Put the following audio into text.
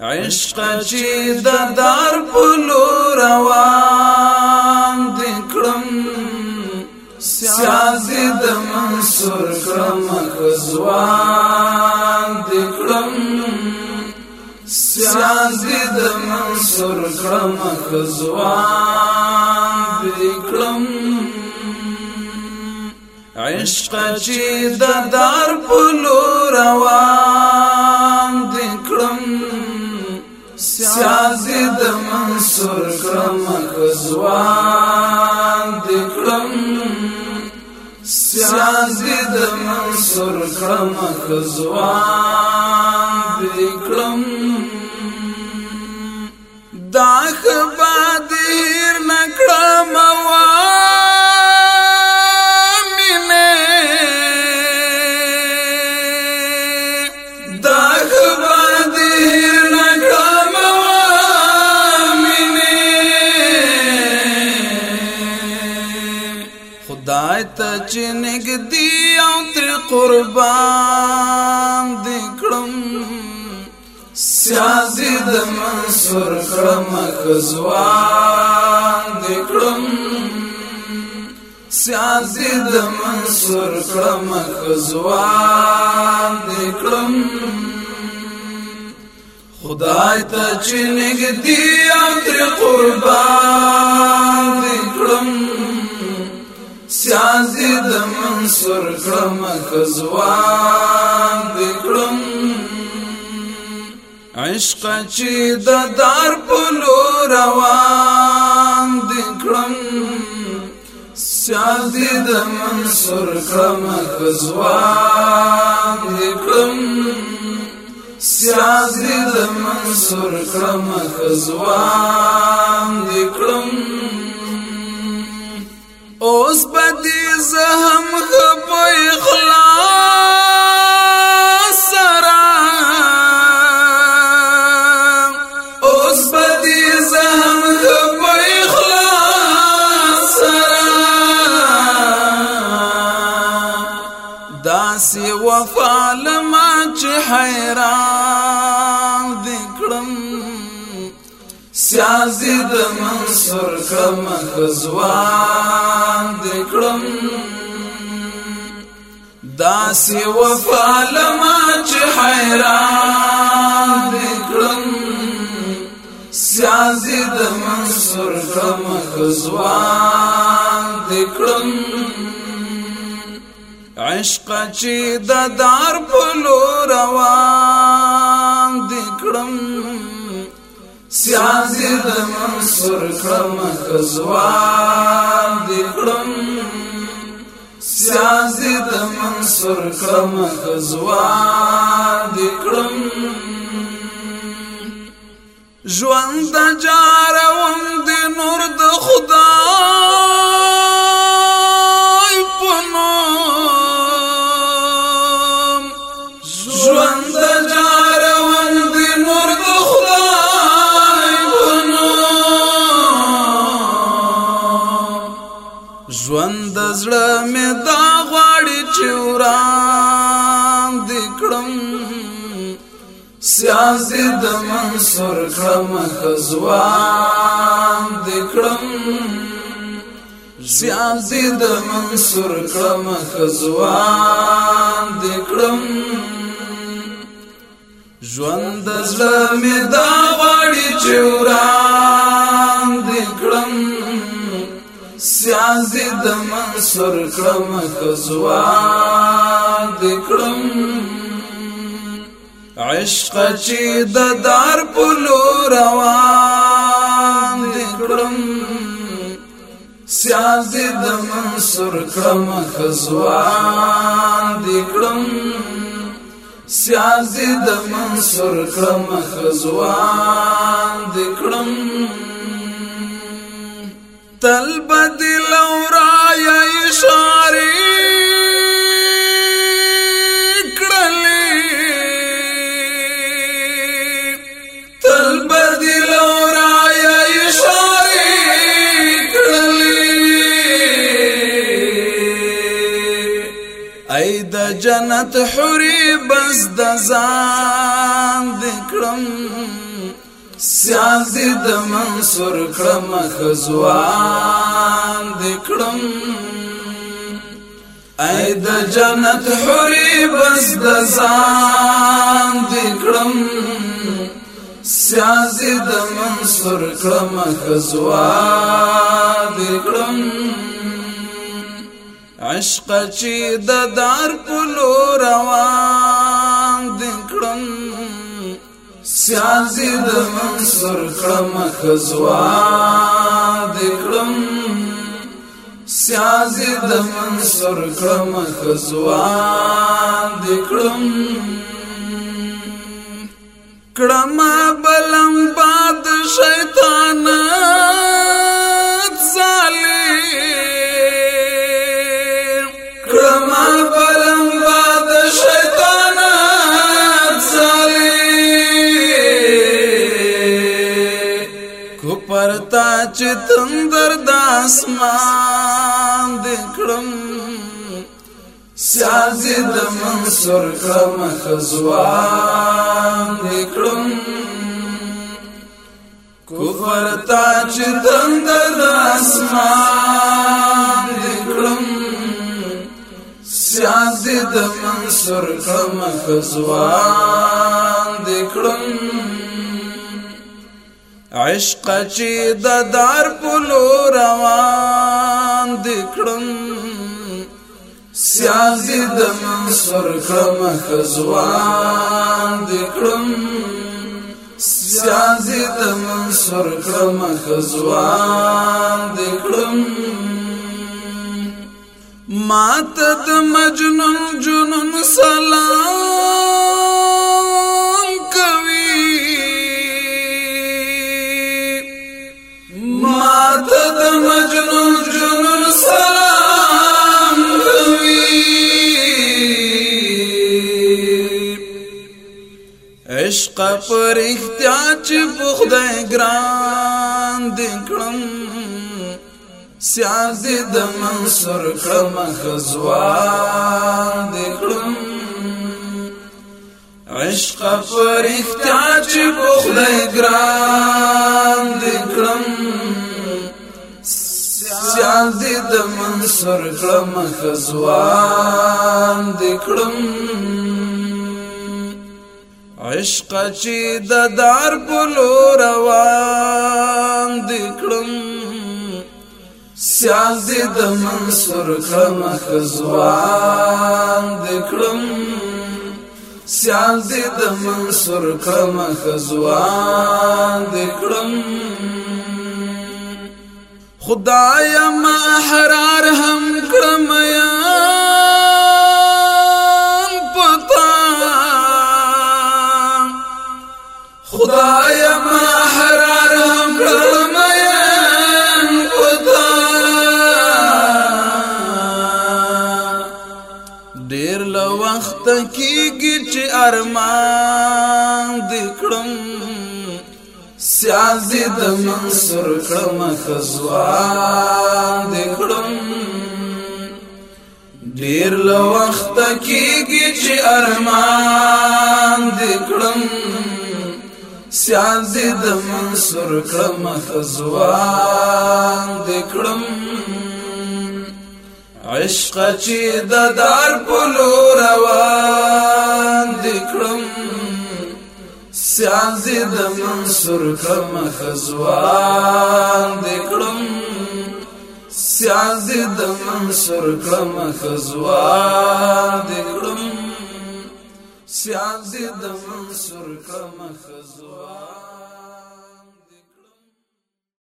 عشق چې د دار پلو روان دکړم سیازي د منصور کرم خزوان دکړم سیازي د منصور کرم خزوان دکړم عشق چې د دار پلو روان سر کړم خزوان د کړم سیاز دې د منصور کړم خزوان د کړم دا خبر قربان دکړم سیازي د منصور کړم خزوان دکړم سیازي د منصور کړم خزوان دکړم خدای ته چې نګ دی اتر قربان دکړم سیازی د منصور کړم کزوان دکړم عشق چې د دار پلو روان دکړم سیازی د منصور کړم کزوان دکړم سیازی د منصور کړم کزوان دکړم اوس بدی زهم خپ اخلاص سرا اوس بدی زهم خپ اخلاص سرا داسې وفا لما چې حیران خمخ زوان دکړم داسې وفا لما چې حیران دکړم سیازي د منصور خمخ زوان دکړم عشق چې د دار په لور روان دکړم سیازی د منصور کړم کزوان دی کړم سیازی د منصور کړم کزوان دی کړم ژوند جاروم د نور د خدای کړم خزوان دکړم زیان دې د منصور کړم خزوان دکړم ژوند زړه مې دا وړي چوران دکړم سیاز دې د منصور کړم خزوان دکړم عشق چې د دار پلو روان دکړم سیاز د منصور کړم خزوان دکړم سیاز د منصور کړم خزوان دکړم تل بدل اورای اشاره بس د ځان د کړم سیال دې د منصور کړم خزوان د کړم اې د جنت حوري بس د ځان د کړم سیال دې د منصور کړم خزوان د کړم عشق چې د دار پلو روان دکړم سیازي د منصور کړم خزوا دکړم سیازي د منصور کړم خزوا دکړم کړم بلم باد شیطانه تندر د اسمان دکړم سیازي د منصور خم خزوان دکړم کفر تا چې تندر د اسمان دکړم سیازي د منصور خم خزوان دکړم عشق چې د دا دار پلو روان دکړم سیازي د منصور خم خزوان دکړم سیازي د منصور خم خزوان دکړم مات د مجنون جنون سلام پر احتیاج بخدای ګران دکړم سیاد د منصور خم خزوان دکړم عشق پر احتیاج بخدای ګران دکړم سیاد د منصور خم خزوان دکړم عشق چې د دار بلو روان دکړم سیاز د منصور خمخ زوان دکړم سیاز د منصور خمخ زوان دکړم خدای ما احرار هم کړم یا کیږي چې ارمان دې کړم سیازي د منصور کړم خزوان دې کړم ډیر لو وخت کېږي چې ارمان دې کړم سیاز د منصور کړم خزوان دې کړم عشق چې د دار پلو روان دکړم سیان زید منصور کم خزوان دکړم سیان زید منصور کم خزوان دکړم سیان زید منصور کم خزوان